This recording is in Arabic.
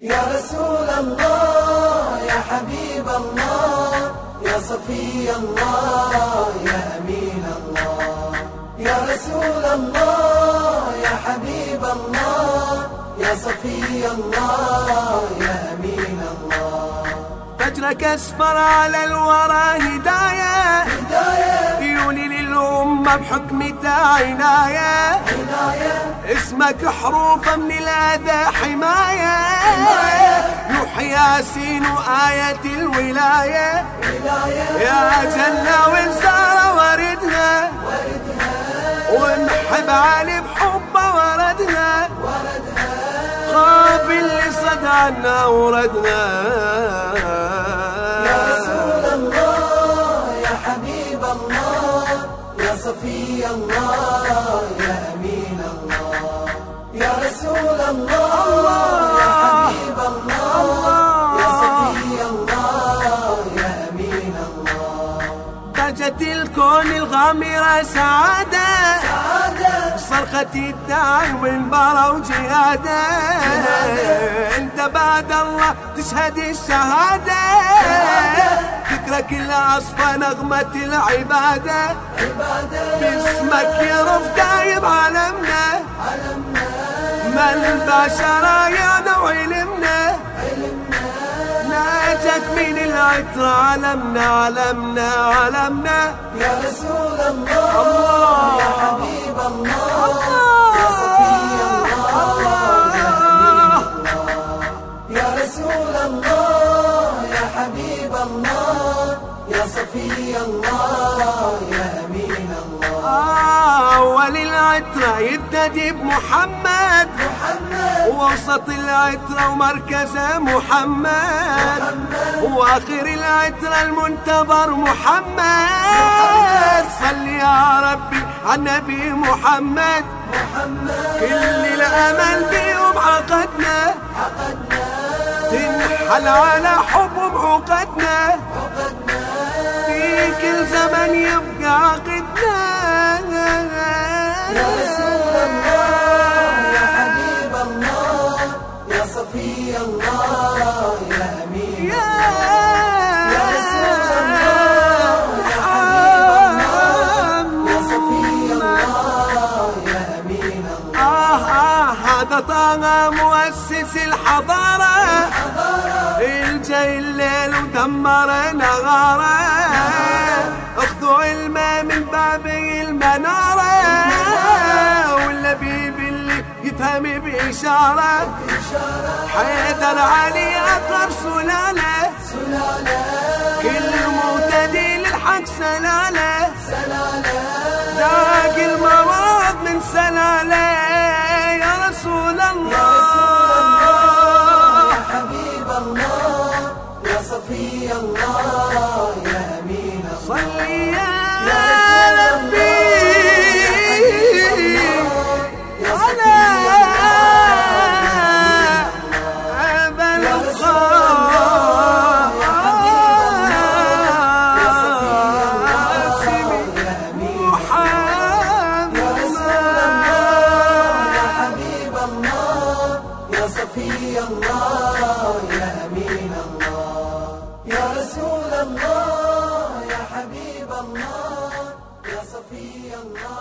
يا رسول الله يا حبيب الله يا صفي الله يا أمين الله. يا رسول الله يا حبيب الله يا صفي الله يا أمين الله. فجرك اسفر على الورى هداية. هداية. للأمة بحكمته عناية عناية اسمك حروفا من الأذى حماية. يوحي ياسين وآية الولاية. ولاية. يا جنة وانسار وردنا. ونحب علي بحبه وردنا. خاب اللي صد عنا وردنا. يا صفي الله يا أمين الله يا رسول الله يا حبيب الله يا صفي الله يا أمين الله ضجت الكون الغامرة سعادة. عادة صرخة الداعي والبرى وجهادة. انت بعد الله تشهد الشهادة. فكرك الأصفى نغمة العبادة. عبادة. باسمك يرف دايب عالمنا. ما البشر يا وعلمنا ناجت من العطر علمنا علمنا علمنا. يا رسول الله. يا حبيب. يا صفي الله يا أمين الله. أول العترة يبتدي بمحمد محمد. وسط العترة ومركزه محمد. وآخر العترة المنتظر محمد. صل يا ربي على النبي محمد. محمد. كل الامل بيهم عقدنا. تنحل على حبهم عقدنا صفي الله يا أمين. يا رسول الله يا حبيب الله يا صفي الله يا أمين الله. آه آه هذا طه مؤسس الحضارة. الجاي الليل ودمر نغارة. اخذوا علمه من باب المنارة. يفهم بإشارة. حيدر علي أقرب سلالة. كل مهتدي للحق سلالة. ذاق المرض من سلالة. شفيع الله يا أمين الله يا رسول الله يا حبيب الله يا صفي الله.